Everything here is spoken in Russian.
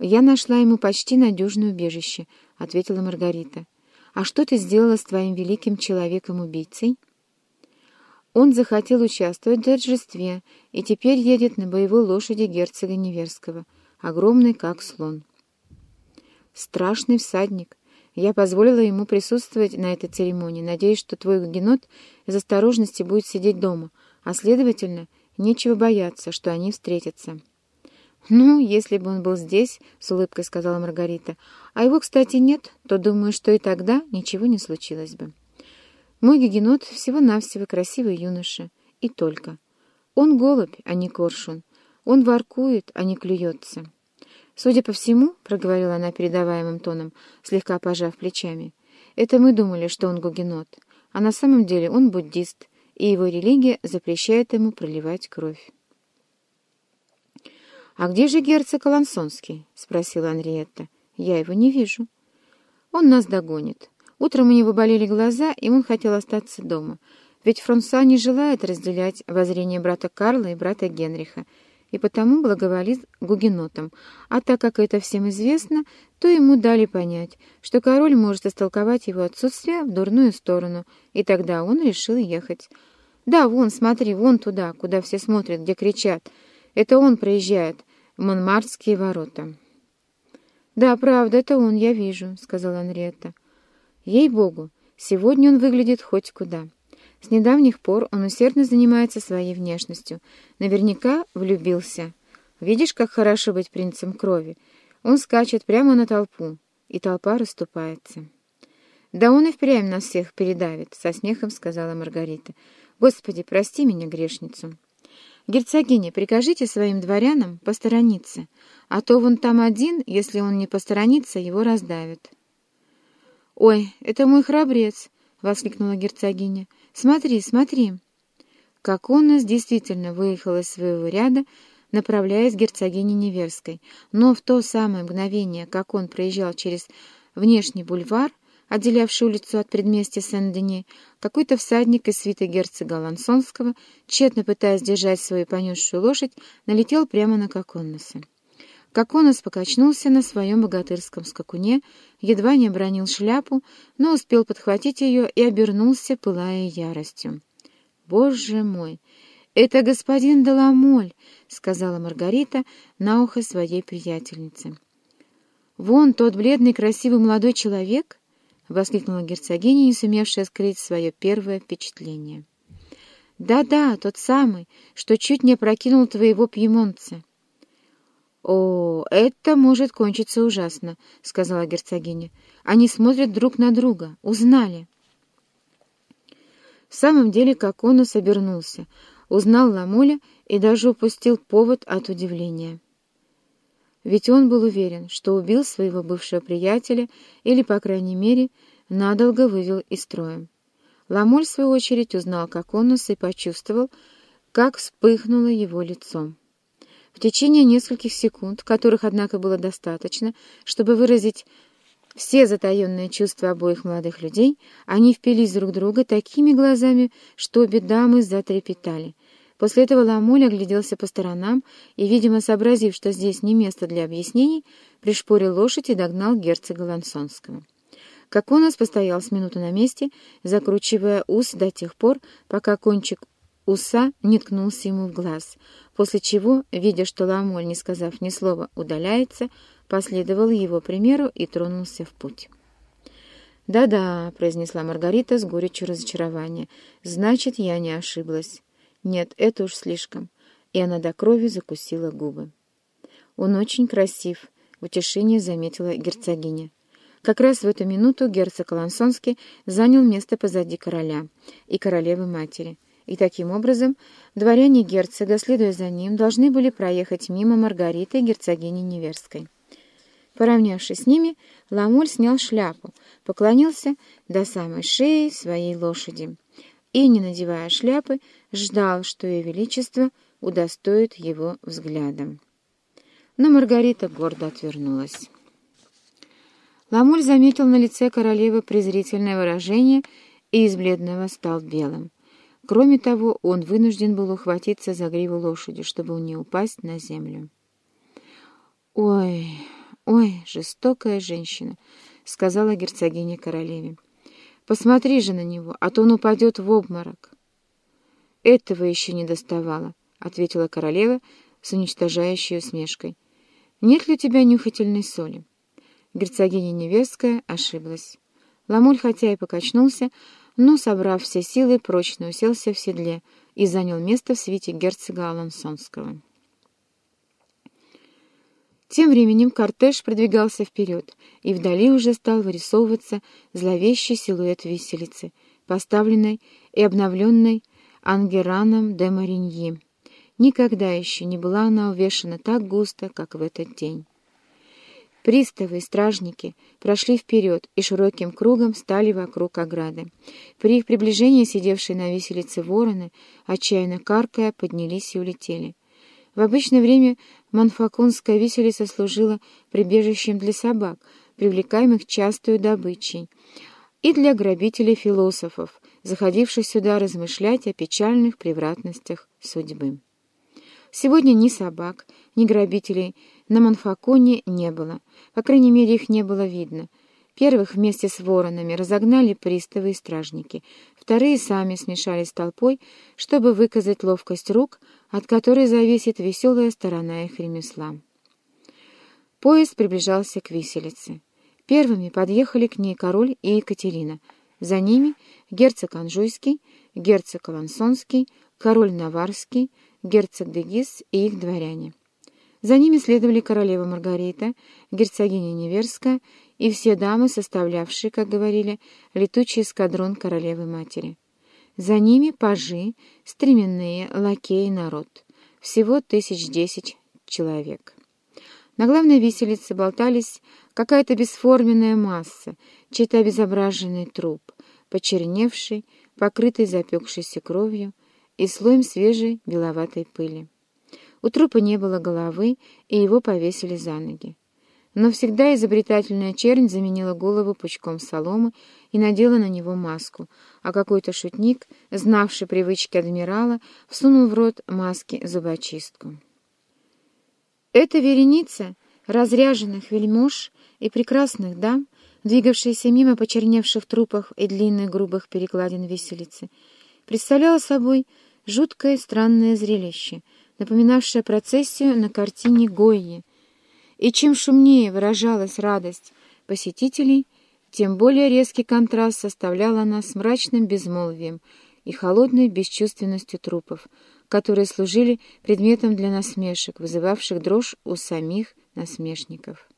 «Я нашла ему почти надежное убежище», — ответила Маргарита. «А что ты сделала с твоим великим человеком-убийцей?» Он захотел участвовать в торжестве и теперь едет на боевой лошади герцога Неверского, огромный как слон. Страшный всадник. Я позволила ему присутствовать на этой церемонии, надеясь, что твой генот из осторожности будет сидеть дома, а, следовательно, нечего бояться, что они встретятся. «Ну, если бы он был здесь», — с улыбкой сказала Маргарита, «а его, кстати, нет, то думаю, что и тогда ничего не случилось бы». Мой гигенот всего-навсего красивый юноша. И только. Он голубь, а не коршун. Он воркует, а не клюется. Судя по всему, — проговорила она передаваемым тоном, слегка пожав плечами, — это мы думали, что он гугенот, а на самом деле он буддист, и его религия запрещает ему проливать кровь. «А где же герцог Алансонский?» — спросила Анриетта. «Я его не вижу». «Он нас догонит. Утром у него болели глаза, и он хотел остаться дома. Ведь Франсуа не желает разделять воззрение брата Карла и брата Генриха, и потому благоволит гугенотам. А так как это всем известно, то ему дали понять, что король может истолковать его отсутствие в дурную сторону, и тогда он решил ехать. «Да, вон, смотри, вон туда, куда все смотрят, где кричат. Это он проезжает Монмартские ворота». «Да, правда, это он, я вижу», — сказала Анриетта. Ей-богу, сегодня он выглядит хоть куда. С недавних пор он усердно занимается своей внешностью. Наверняка влюбился. Видишь, как хорошо быть принцем крови? Он скачет прямо на толпу, и толпа расступается. «Да он и впрямь нас всех передавит», — со смехом сказала Маргарита. «Господи, прости меня, грешницу». «Герцогиня, прикажите своим дворянам посторониться, а то вон там один, если он не посторонится, его раздавят». «Ой, это мой храбрец!» — воскликнула герцогиня. «Смотри, смотри!» Как он нас действительно выехал из своего ряда, направляясь к герцогине Неверской, но в то самое мгновение, как он проезжал через внешний бульвар, отделявший улицу от предместья Сен-Дени, какой-то всадник из свита герцога Лансонского, тщетно пытаясь держать свою понесшую лошадь, налетел прямо на Коконноса. Коконос покачнулся на своем богатырском скакуне, едва не обронил шляпу, но успел подхватить ее и обернулся, пылая яростью. «Боже мой! Это господин Деламоль!» — сказала Маргарита на ухо своей приятельнице. «Вон тот бледный красивый молодой человек!» — воскликнула герцогиня, не сумевшая скрыть свое первое впечатление. «Да-да, тот самый, что чуть не опрокинул твоего пьемонца». «О, это может кончиться ужасно», — сказала герцогиня. «Они смотрят друг на друга. Узнали». В самом деле Коконос обернулся, узнал Ламоля и даже упустил повод от удивления. Ведь он был уверен, что убил своего бывшего приятеля или, по крайней мере, надолго вывел из строя. Ламоль, в свою очередь, узнал Коконуса и почувствовал, как вспыхнуло его лицо. В течение нескольких секунд, которых, однако, было достаточно, чтобы выразить все затаенные чувства обоих молодых людей, они впились друг друга такими глазами, что обе дамы затрепетали. После этого Ламоль огляделся по сторонам и, видимо, сообразив, что здесь не место для объяснений, пришпорил лошадь и догнал герцога Лансонского. Как он нас постоял с минуты на месте, закручивая ус до тех пор, пока кончик уса не ткнулся ему в глаз, после чего, видя, что Ламоль, не сказав ни слова, удаляется, последовал его примеру и тронулся в путь. «Да-да», — произнесла Маргарита с горечью разочарования, — «значит, я не ошиблась. Нет, это уж слишком». И она до крови закусила губы. «Он очень красив», — в утешении заметила герцогиня. Как раз в эту минуту герцог Лансонский занял место позади короля и королевы-матери — и таким образом дворяне герцога, следуя за ним, должны были проехать мимо Маргариты, герцогини Неверской. Поравнявшись с ними, Ламоль снял шляпу, поклонился до самой шеи своей лошади и, не надевая шляпы, ждал, что ее величество удостоит его взглядом. Но Маргарита гордо отвернулась. Ламуль заметил на лице королевы презрительное выражение и из бледного стал белым. Кроме того, он вынужден был ухватиться за гриву лошади, чтобы не упасть на землю. «Ой, «Ой, жестокая женщина», — сказала герцогиня королеве. «Посмотри же на него, а то он упадет в обморок». «Этого еще не доставало», — ответила королева с уничтожающей усмешкой. «Нет ли у тебя нюхательной соли?» Герцогиня Невестская ошиблась. Ламуль хотя и покачнулся, но, собрав все силы, прочно уселся в седле и занял место в свите герцога Алансонского. Тем временем кортеж продвигался вперед, и вдали уже стал вырисовываться зловещий силуэт виселицы, поставленной и обновленной Ангераном де Мариньи. Никогда еще не была она увешана так густо, как в этот день. Приставы и стражники прошли вперед и широким кругом стали вокруг ограды. При их приближении сидевшие на виселице вороны, отчаянно каркая, поднялись и улетели. В обычное время Манфаконская виселица служила прибежищем для собак, привлекаемых частую добычей, и для грабителей-философов, заходивших сюда размышлять о печальных превратностях судьбы. Сегодня ни собак, ни грабителей на Манфаконе не было, по крайней мере, их не было видно. Первых вместе с воронами разогнали приставы и стражники, вторые сами смешались с толпой, чтобы выказать ловкость рук, от которой зависит веселая сторона их ремесла. Поезд приближался к виселице. Первыми подъехали к ней король и Екатерина. За ними герцог Анжуйский, герцог Алансонский, король Наварский, герцог Дегис и их дворяне. За ними следовали королева Маргарита, герцогиня Неверская и все дамы, составлявшие, как говорили, летучий эскадрон королевы-матери. За ними пажи, стременные, лакеи, народ. Всего тысяч десять человек. На главной виселице болтались какая-то бесформенная масса, чей-то обезображенный труп, почерневший, покрытый запекшейся кровью и слоем свежей беловатой пыли. У трупа не было головы, и его повесили за ноги. Но всегда изобретательная чернь заменила голову пучком соломы и надела на него маску, а какой-то шутник, знавший привычки адмирала, всунул в рот маски зубочистку. Эта вереница разряженных вельмож и прекрасных дам, двигавшаяся мимо почерневших трупов и длинных грубых перекладин виселицы, представляла собой жуткое странное зрелище — напоминавшая процессию на картине Гойи. И чем шумнее выражалась радость посетителей, тем более резкий контраст составляла она с мрачным безмолвием и холодной бесчувственностью трупов, которые служили предметом для насмешек, вызывавших дрожь у самих насмешников.